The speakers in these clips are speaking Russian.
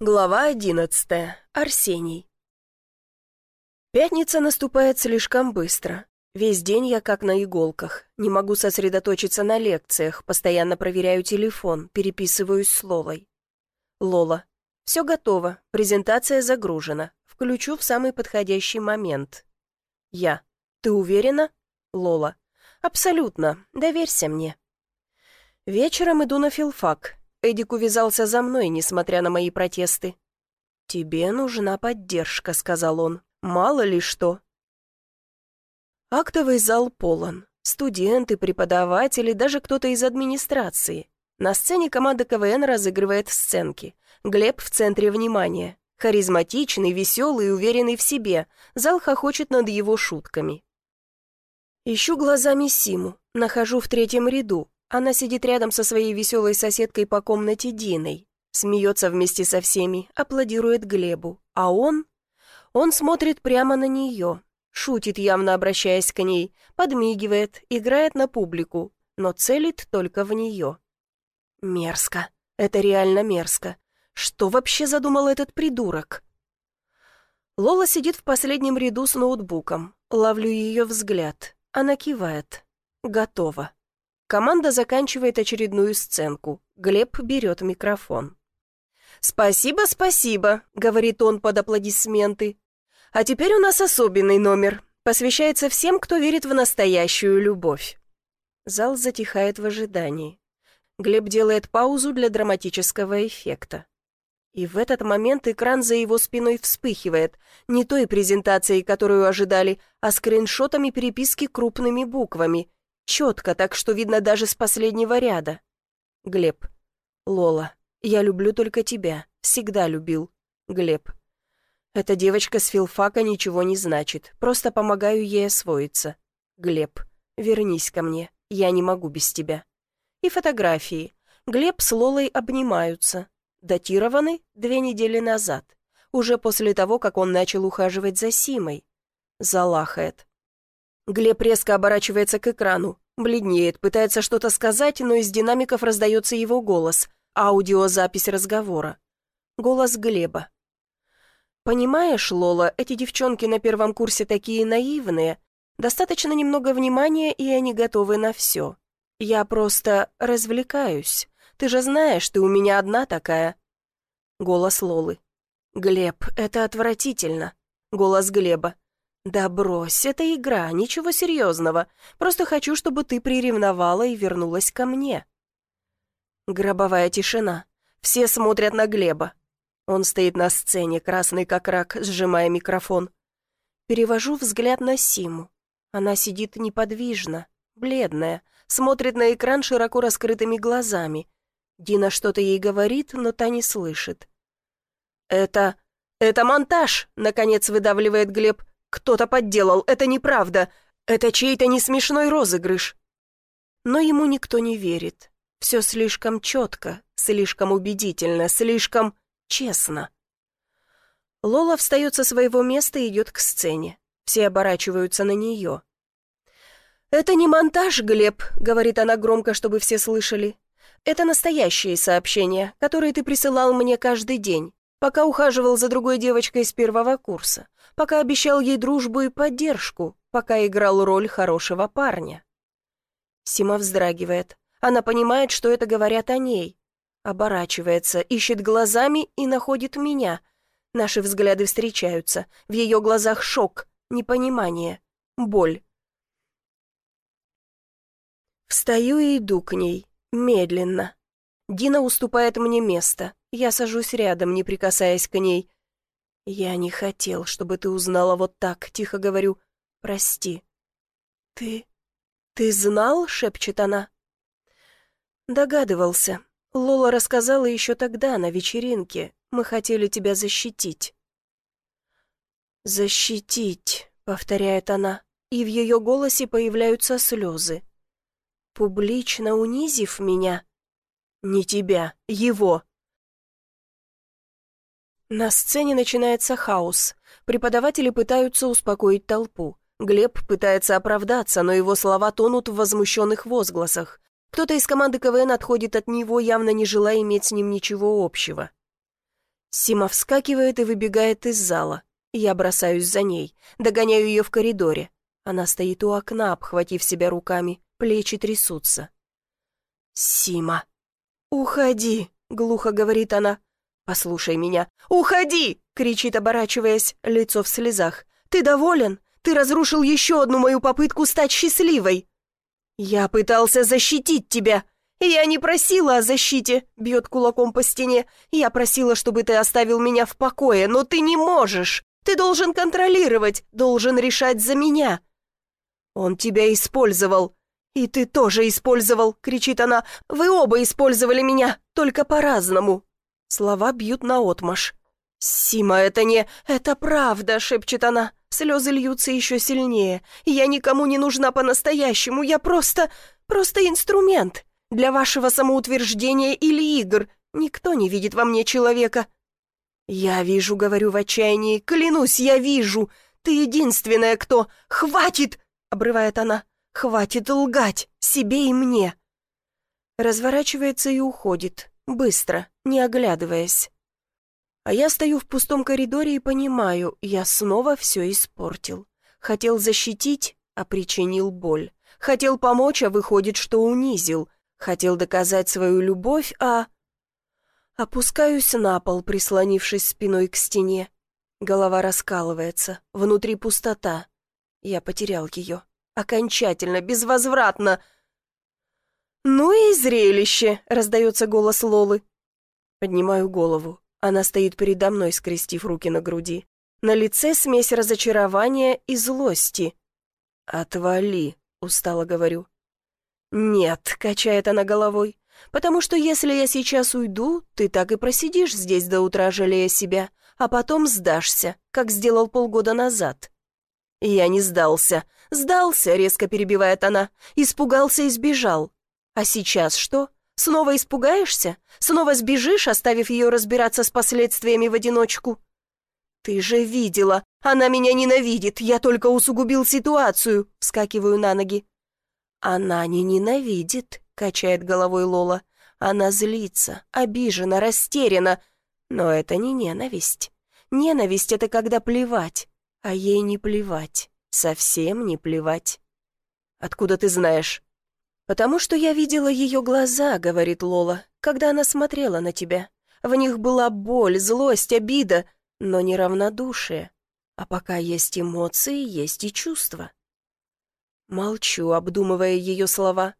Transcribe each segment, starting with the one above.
Глава одиннадцатая. Арсений. Пятница наступает слишком быстро. Весь день я как на иголках. Не могу сосредоточиться на лекциях, постоянно проверяю телефон, переписываюсь с Лолой. Лола. Все готово, презентация загружена. Включу в самый подходящий момент. Я. Ты уверена? Лола. Абсолютно, доверься мне. Вечером иду на филфак. Эдик увязался за мной, несмотря на мои протесты. «Тебе нужна поддержка», — сказал он. «Мало ли что». Актовый зал полон. Студенты, преподаватели, даже кто-то из администрации. На сцене команда КВН разыгрывает сценки. Глеб в центре внимания. Харизматичный, веселый и уверенный в себе. Зал хохочет над его шутками. Ищу глазами Симу. Нахожу в третьем ряду. Она сидит рядом со своей веселой соседкой по комнате Диной, смеется вместе со всеми, аплодирует Глебу, а он... Он смотрит прямо на нее, шутит, явно обращаясь к ней, подмигивает, играет на публику, но целит только в нее. Мерзко. Это реально мерзко. Что вообще задумал этот придурок? Лола сидит в последнем ряду с ноутбуком. Ловлю ее взгляд. Она кивает. Готово. Команда заканчивает очередную сценку. Глеб берет микрофон. «Спасибо, спасибо», — говорит он под аплодисменты. «А теперь у нас особенный номер. Посвящается всем, кто верит в настоящую любовь». Зал затихает в ожидании. Глеб делает паузу для драматического эффекта. И в этот момент экран за его спиной вспыхивает, не той презентацией, которую ожидали, а скриншотами переписки крупными буквами — Четко, так что видно даже с последнего ряда. Глеб. Лола. Я люблю только тебя. Всегда любил. Глеб. Эта девочка с филфака ничего не значит. Просто помогаю ей освоиться. Глеб. Вернись ко мне. Я не могу без тебя. И фотографии. Глеб с Лолой обнимаются. Датированы две недели назад. Уже после того, как он начал ухаживать за Симой. Залахает. Глеб резко оборачивается к экрану, бледнеет, пытается что-то сказать, но из динамиков раздается его голос, аудиозапись разговора. Голос Глеба. «Понимаешь, Лола, эти девчонки на первом курсе такие наивные. Достаточно немного внимания, и они готовы на все. Я просто развлекаюсь. Ты же знаешь, ты у меня одна такая». Голос Лолы. «Глеб, это отвратительно». Голос Глеба. «Да брось, это игра, ничего серьезного. Просто хочу, чтобы ты приревновала и вернулась ко мне». Гробовая тишина. Все смотрят на Глеба. Он стоит на сцене, красный как рак, сжимая микрофон. Перевожу взгляд на Симу. Она сидит неподвижно, бледная, смотрит на экран широко раскрытыми глазами. Дина что-то ей говорит, но та не слышит. «Это... это монтаж!» — наконец выдавливает Глеб. Кто-то подделал, это неправда. Это чей-то несмешной розыгрыш. Но ему никто не верит. Все слишком четко, слишком убедительно, слишком честно. Лола встает со своего места и идет к сцене. Все оборачиваются на нее. «Это не монтаж, Глеб», — говорит она громко, чтобы все слышали. «Это настоящие сообщения, которые ты присылал мне каждый день, пока ухаживал за другой девочкой с первого курса пока обещал ей дружбу и поддержку, пока играл роль хорошего парня. Сима вздрагивает. Она понимает, что это говорят о ней. Оборачивается, ищет глазами и находит меня. Наши взгляды встречаются. В ее глазах шок, непонимание, боль. Встаю и иду к ней, медленно. Дина уступает мне место. Я сажусь рядом, не прикасаясь к ней. «Я не хотел, чтобы ты узнала вот так», — тихо говорю. «Прости». «Ты... ты знал?» — шепчет она. «Догадывался. Лола рассказала еще тогда, на вечеринке. Мы хотели тебя защитить». «Защитить», — повторяет она, и в ее голосе появляются слезы. «Публично унизив меня?» «Не тебя, его», на сцене начинается хаос. Преподаватели пытаются успокоить толпу. Глеб пытается оправдаться, но его слова тонут в возмущенных возгласах. Кто-то из команды КВН отходит от него, явно не желая иметь с ним ничего общего. Сима вскакивает и выбегает из зала. Я бросаюсь за ней, догоняю ее в коридоре. Она стоит у окна, обхватив себя руками, плечи трясутся. «Сима!» «Уходи!» — глухо говорит она. «Послушай меня!» «Уходи!» — кричит, оборачиваясь, лицо в слезах. «Ты доволен? Ты разрушил еще одну мою попытку стать счастливой!» «Я пытался защитить тебя!» «Я не просила о защите», — бьет кулаком по стене. «Я просила, чтобы ты оставил меня в покое, но ты не можешь. Ты должен контролировать, должен решать за меня». «Он тебя использовал». «И ты тоже использовал», — кричит она. «Вы оба использовали меня, только по-разному». Слова бьют наотмашь. «Сима, это не... Это правда», — шепчет она. Слезы льются еще сильнее. «Я никому не нужна по-настоящему, я просто... просто инструмент. Для вашего самоутверждения или игр. Никто не видит во мне человека». «Я вижу», — говорю в отчаянии, — «клянусь, я вижу. Ты единственная, кто... Хватит!» — обрывает она. «Хватит лгать себе и мне». Разворачивается и уходит, быстро, не оглядываясь. А я стою в пустом коридоре и понимаю, я снова все испортил. Хотел защитить, а причинил боль. Хотел помочь, а выходит, что унизил. Хотел доказать свою любовь, а... Опускаюсь на пол, прислонившись спиной к стене. Голова раскалывается, внутри пустота. Я потерял ее. Окончательно, безвозвратно. «Ну и зрелище!» — раздается голос Лолы. Поднимаю голову. Она стоит передо мной, скрестив руки на груди. На лице смесь разочарования и злости. «Отвали», — устало говорю. «Нет», — качает она головой, «потому что если я сейчас уйду, ты так и просидишь здесь до утра, жалея себя, а потом сдашься, как сделал полгода назад». «Я не сдался. Сдался», — резко перебивает она. «Испугался и сбежал. А сейчас что? Снова испугаешься? Снова сбежишь, оставив ее разбираться с последствиями в одиночку?» «Ты же видела! Она меня ненавидит! Я только усугубил ситуацию!» Вскакиваю на ноги. «Она не ненавидит», — качает головой Лола. «Она злится, обижена, растеряна. Но это не ненависть. Ненависть — это когда плевать, а ей не плевать, совсем не плевать». «Откуда ты знаешь?» «Потому что я видела ее глаза», — говорит Лола, «когда она смотрела на тебя. В них была боль, злость, обида, но не равнодушие. А пока есть эмоции, есть и чувства». Молчу, обдумывая ее слова.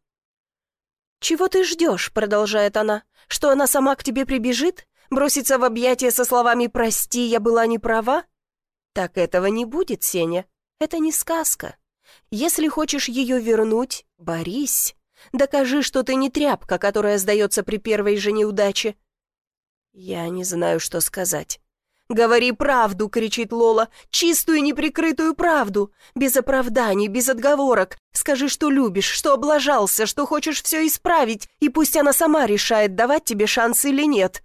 «Чего ты ждешь?» — продолжает она. «Что она сама к тебе прибежит? Бросится в объятия со словами «Прости, я была не права?» Так этого не будет, Сеня. Это не сказка. Если хочешь ее вернуть, борись. Докажи, что ты не тряпка, которая сдается при первой же неудаче. Я не знаю, что сказать. «Говори правду!» — кричит Лола. «Чистую неприкрытую правду! Без оправданий, без отговорок! Скажи, что любишь, что облажался, что хочешь все исправить, и пусть она сама решает, давать тебе шанс или нет!»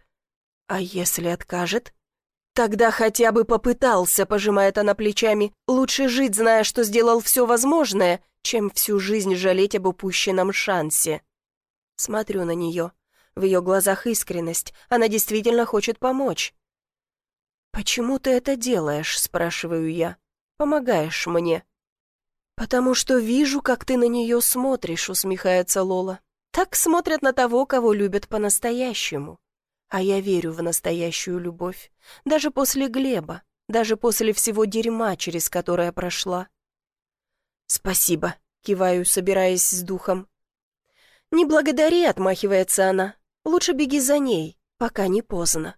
«А если откажет?» «Тогда хотя бы попытался», — пожимает она плечами. «Лучше жить, зная, что сделал все возможное, чем всю жизнь жалеть об упущенном шансе». Смотрю на нее. В ее глазах искренность. Она действительно хочет помочь. «Почему ты это делаешь?» — спрашиваю я. «Помогаешь мне». «Потому что вижу, как ты на нее смотришь», — усмехается Лола. «Так смотрят на того, кого любят по-настоящему. А я верю в настоящую любовь. Даже после Глеба, даже после всего дерьма, через которое прошла». «Спасибо», — киваю, собираясь с духом. «Не благодари», — отмахивается она. «Лучше беги за ней, пока не поздно».